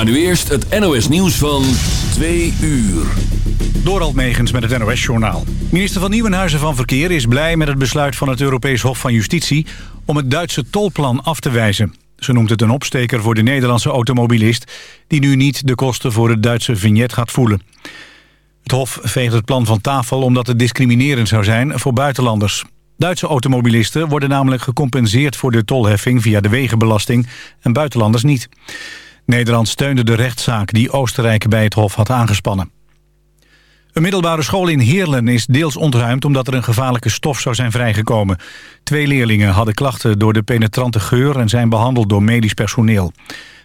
Maar nu eerst het NOS nieuws van 2 uur. Dorald Megens met het NOS-journaal. Minister van Nieuwenhuizen van Verkeer is blij met het besluit van het Europees Hof van Justitie... om het Duitse tolplan af te wijzen. Ze noemt het een opsteker voor de Nederlandse automobilist... die nu niet de kosten voor het Duitse vignet gaat voelen. Het Hof veegt het plan van tafel omdat het discriminerend zou zijn voor buitenlanders. Duitse automobilisten worden namelijk gecompenseerd voor de tolheffing via de wegenbelasting en buitenlanders niet. Nederland steunde de rechtszaak die Oostenrijk bij het Hof had aangespannen. Een middelbare school in Heerlen is deels ontruimd omdat er een gevaarlijke stof zou zijn vrijgekomen. Twee leerlingen hadden klachten door de penetrante geur en zijn behandeld door medisch personeel.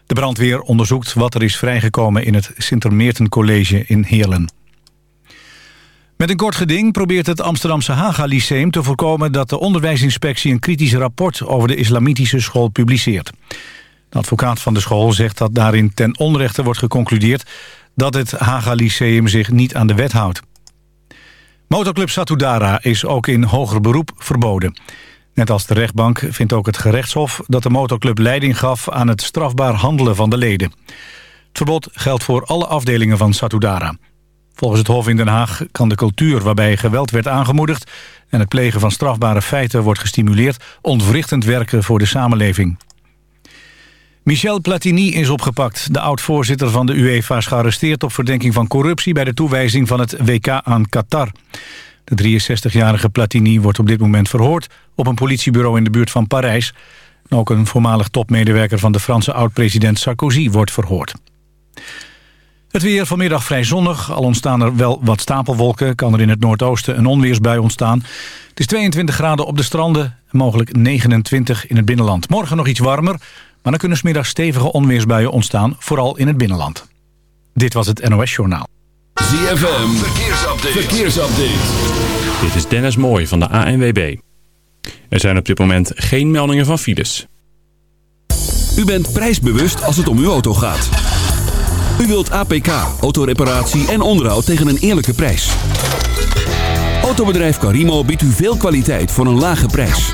De brandweer onderzoekt wat er is vrijgekomen in het Sintermeerten College in Heerlen. Met een kort geding probeert het Amsterdamse Haga Lyceum te voorkomen dat de onderwijsinspectie een kritisch rapport over de islamitische school publiceert. De advocaat van de school zegt dat daarin ten onrechte wordt geconcludeerd dat het Haga Lyceum zich niet aan de wet houdt. Motorclub Satudara is ook in hoger beroep verboden. Net als de rechtbank vindt ook het gerechtshof dat de motorclub leiding gaf aan het strafbaar handelen van de leden. Het verbod geldt voor alle afdelingen van Satudara. Volgens het Hof in Den Haag kan de cultuur waarbij geweld werd aangemoedigd... en het plegen van strafbare feiten wordt gestimuleerd... ontwrichtend werken voor de samenleving. Michel Platini is opgepakt. De oud-voorzitter van de UEFA is gearresteerd op verdenking van corruptie... bij de toewijzing van het WK aan Qatar. De 63-jarige Platini wordt op dit moment verhoord... op een politiebureau in de buurt van Parijs. Ook een voormalig topmedewerker van de Franse oud-president Sarkozy wordt verhoord. Het weer vanmiddag vrij zonnig. Al ontstaan er wel wat stapelwolken. Kan er in het noordoosten een onweersbui ontstaan. Het is 22 graden op de stranden. En mogelijk 29 in het binnenland. Morgen nog iets warmer. Maar dan kunnen smiddag stevige onweersbuien ontstaan. Vooral in het binnenland. Dit was het NOS Journaal. ZFM. Verkeersupdate. Verkeersupdate. Dit is Dennis Mooij van de ANWB. Er zijn op dit moment geen meldingen van files. U bent prijsbewust als het om uw auto gaat. U wilt APK, autoreparatie en onderhoud tegen een eerlijke prijs. Autobedrijf Carimo biedt u veel kwaliteit voor een lage prijs.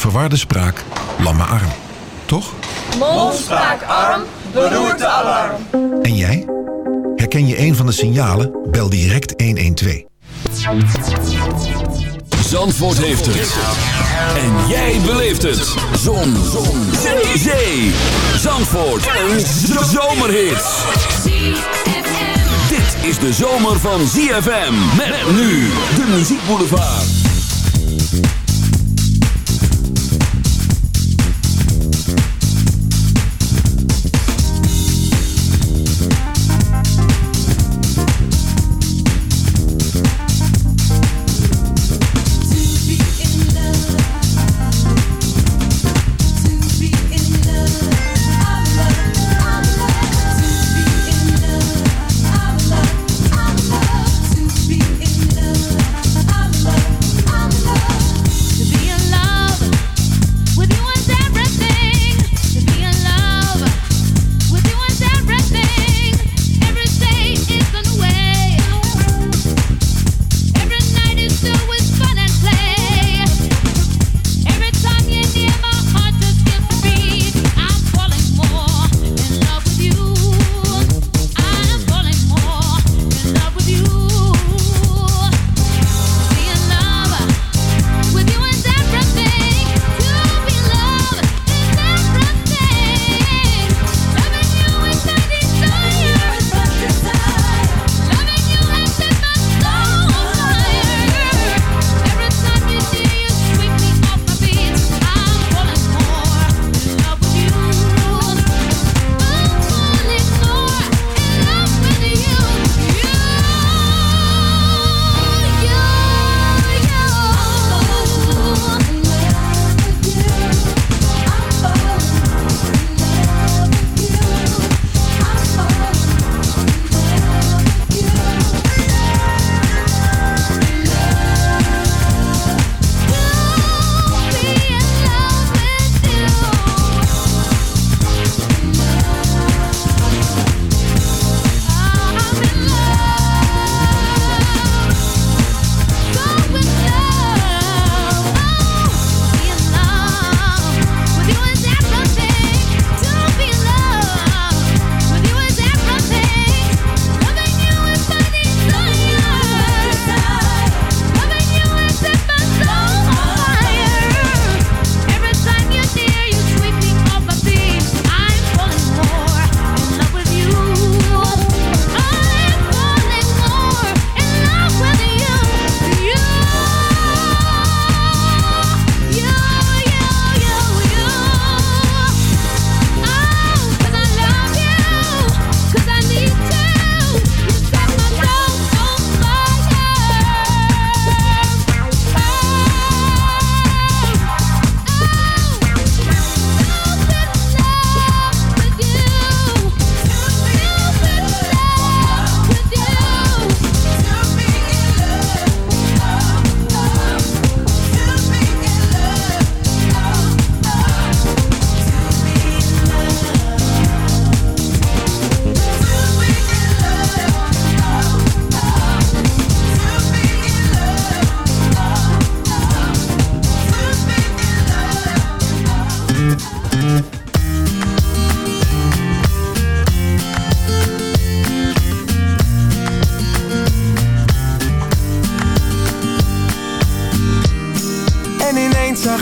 verwarde spraak, lamme arm. Toch? Mond, spraak, arm, beroerte, alarm. En jij? Herken je een van de signalen? Bel direct 112. Zandvoort heeft het. En jij beleeft het. Zon. Zon. Zee. Zee. Zandvoort. Een zomerhit. Dit is de zomer van ZFM. Met nu de muziekboulevard.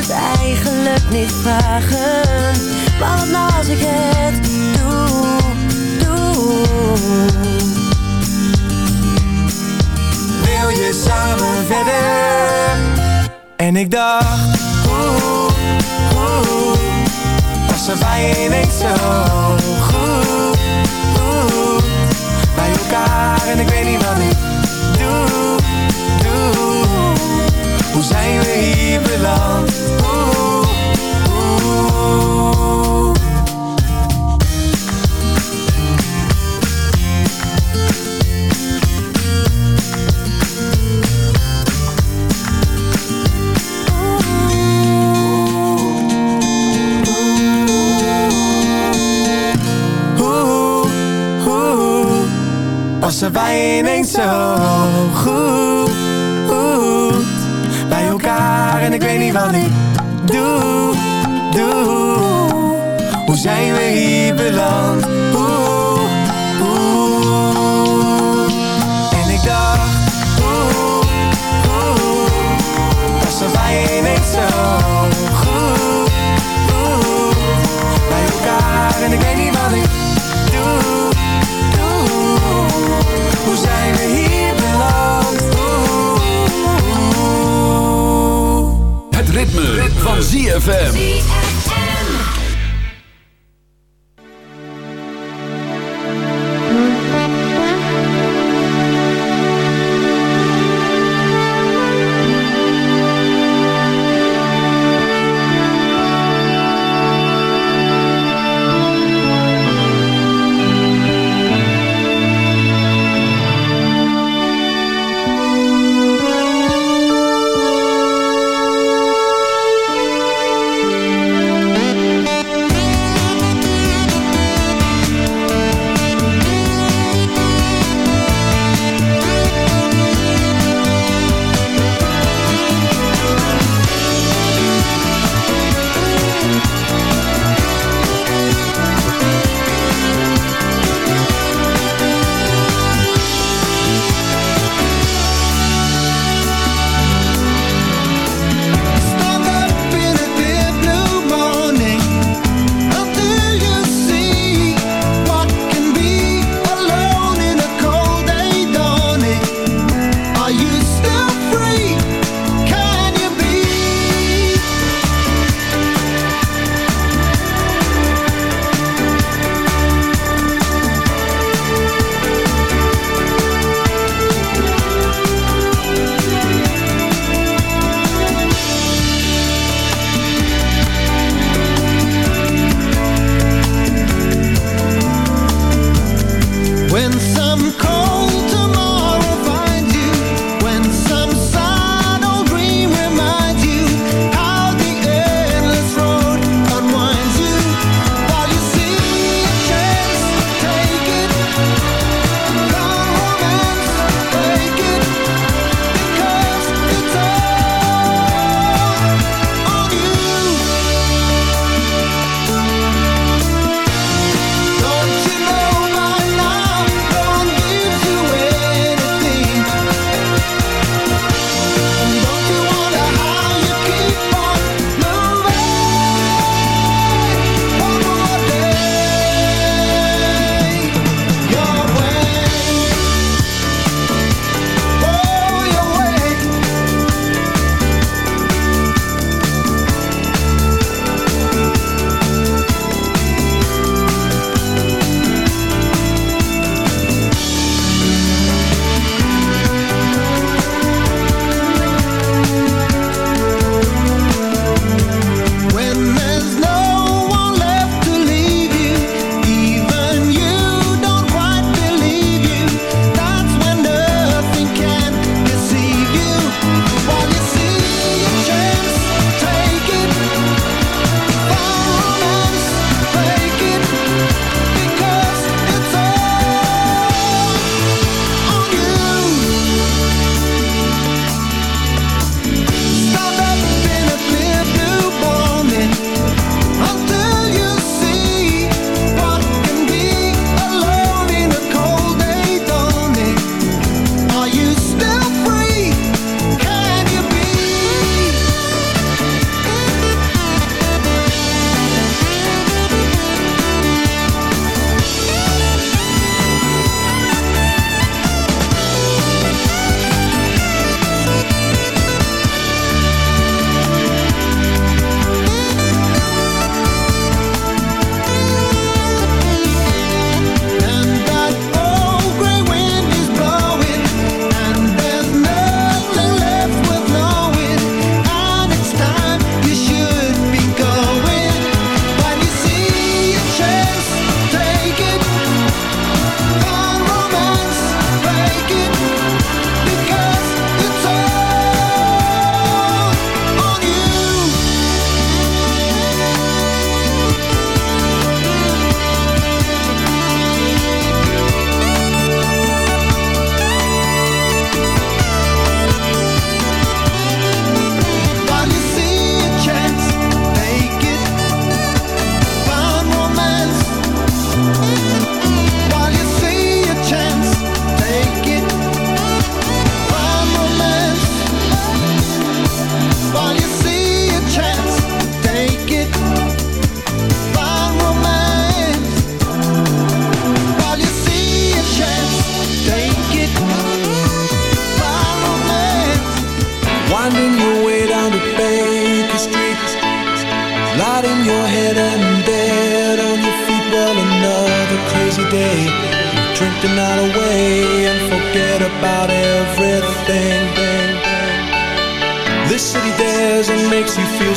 het eigenlijk niet vragen. Maar wat nou als ik het doe, doe. Wil je samen verder? En ik dacht, oeh, oeh Was er bij ineens zo goed, goed Bij elkaar en ik weet niet wat ik Zijn we hier beland? Van ZFM.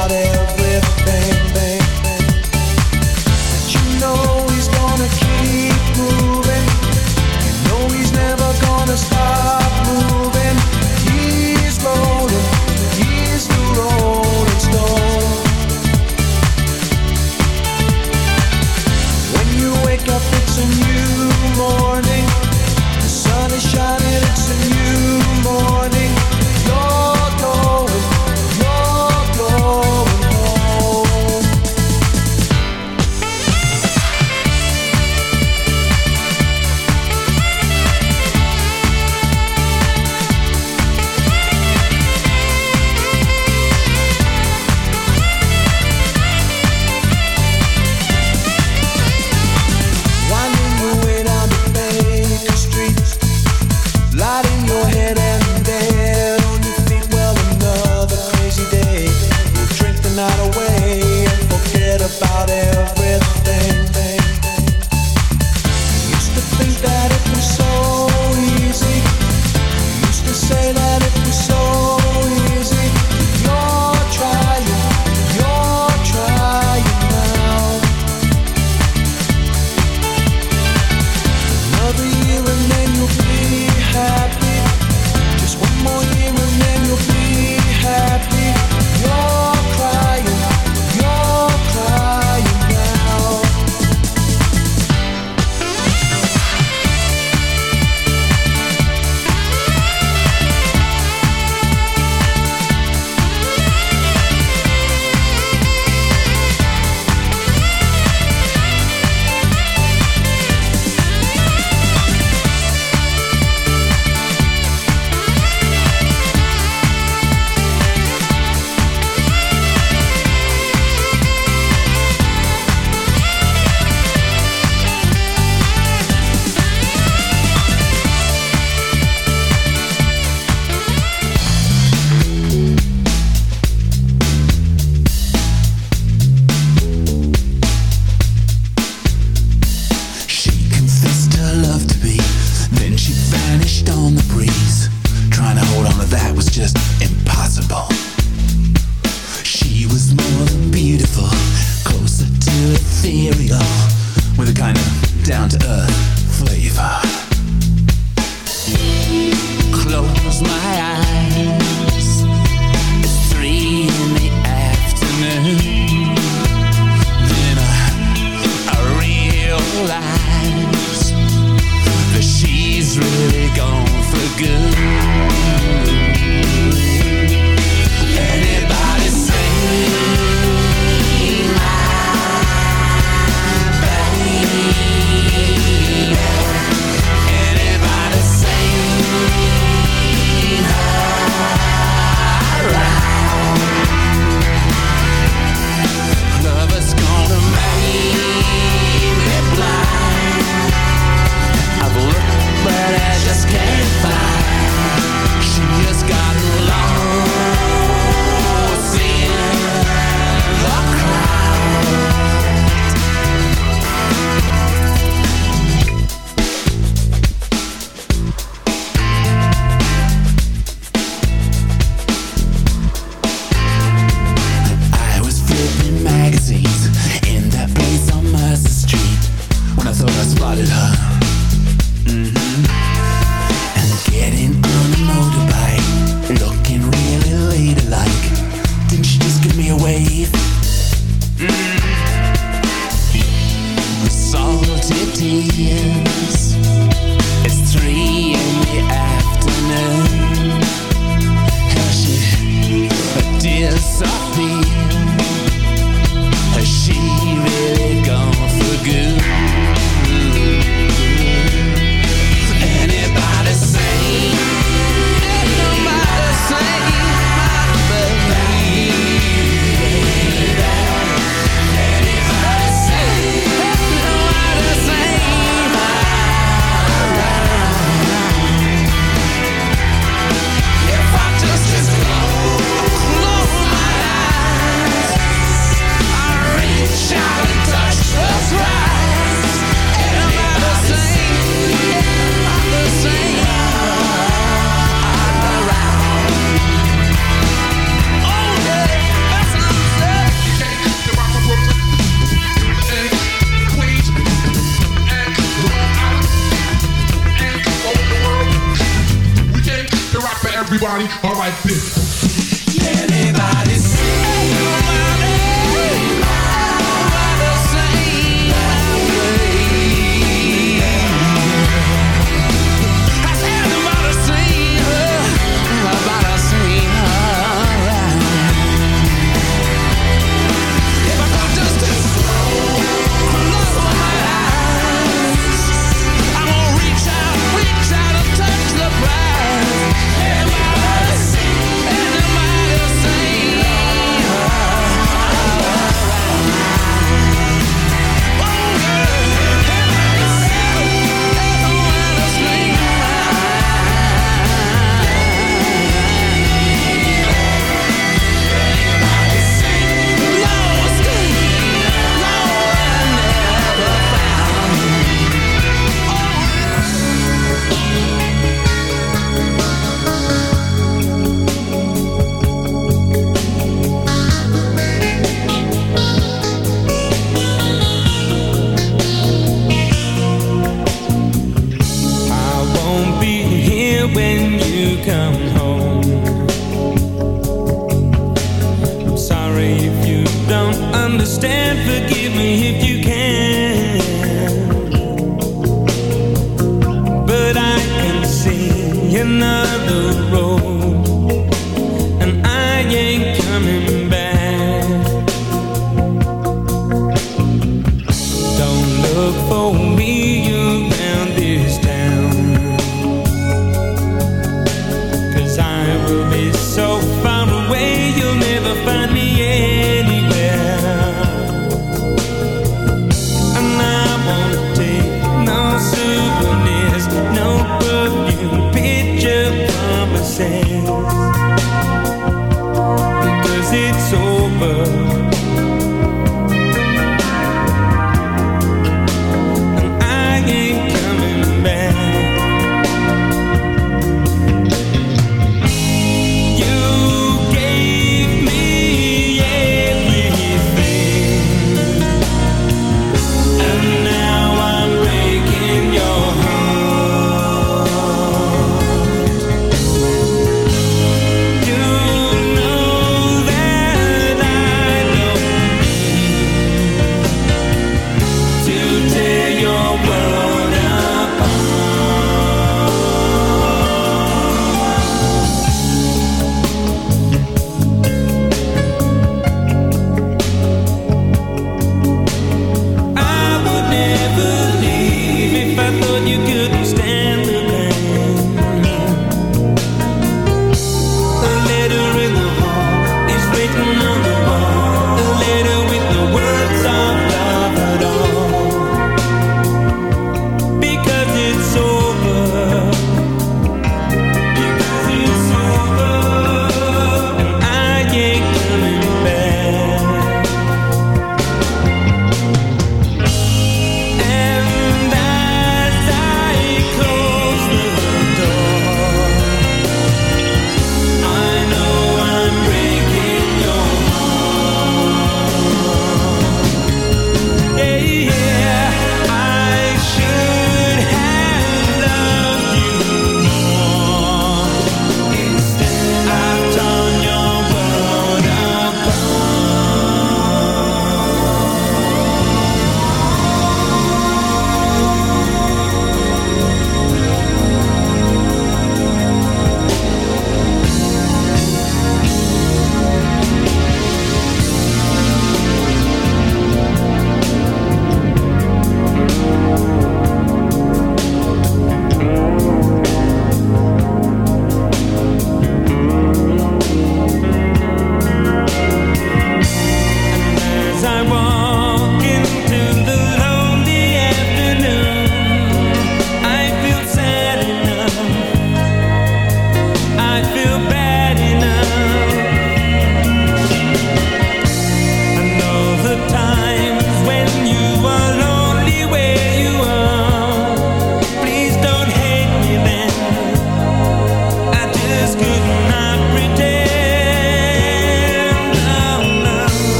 about everything.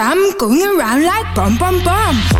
drum going around like bum bum bum.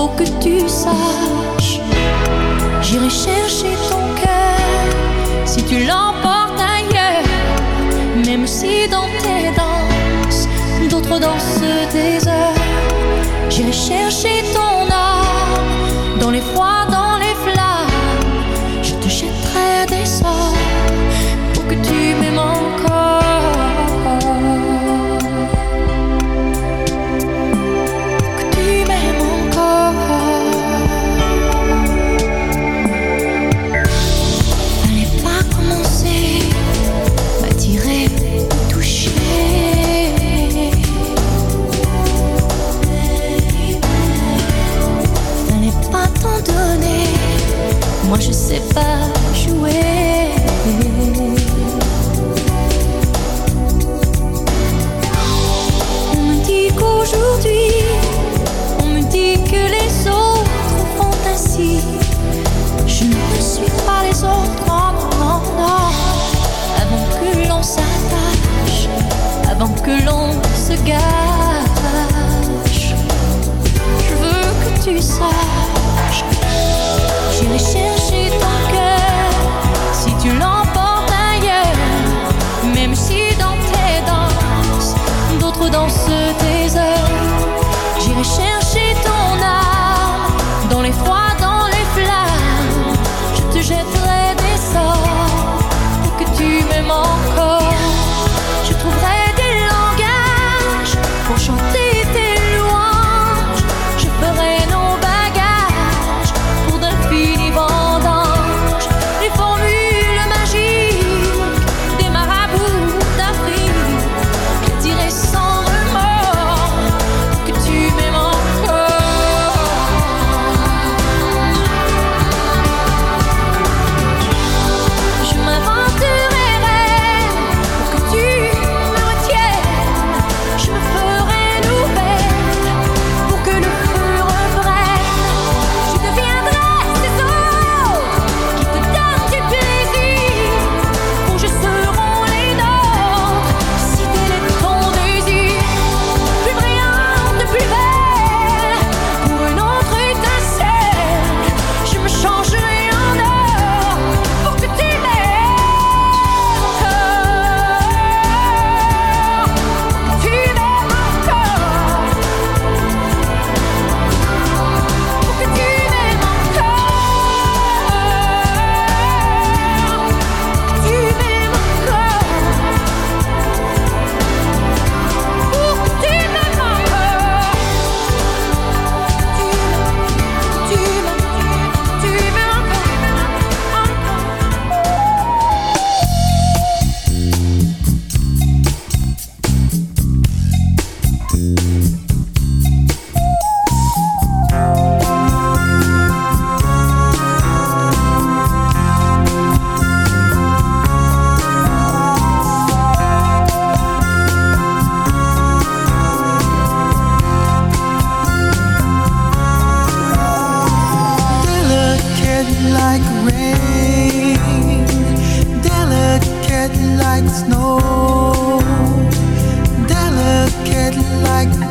faut que tu saches. J'irai chercher ton cœur si tu l'emportes ailleurs. Même si dans tes danses, d'autres dansent des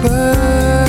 bird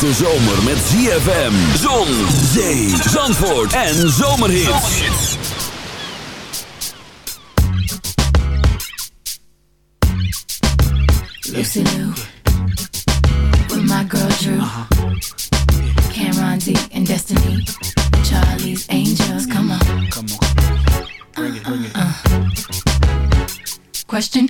Hete zomer met ZFM, zon, zee, zandvoort en zomerhits. Lucy Lou, with my girl Drew, Cameron D and Destiny, Charlie's Angels. Come on, come on, bring it, bring it. Question: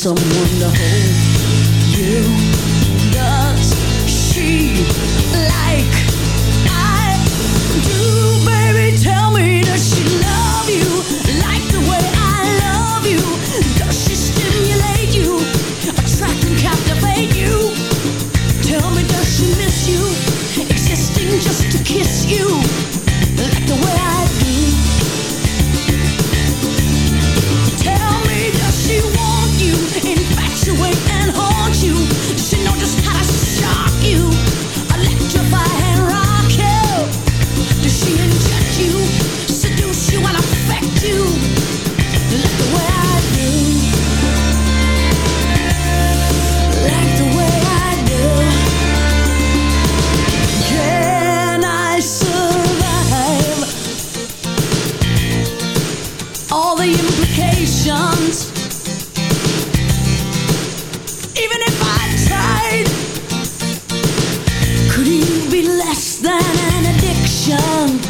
some Could you be less than an addiction?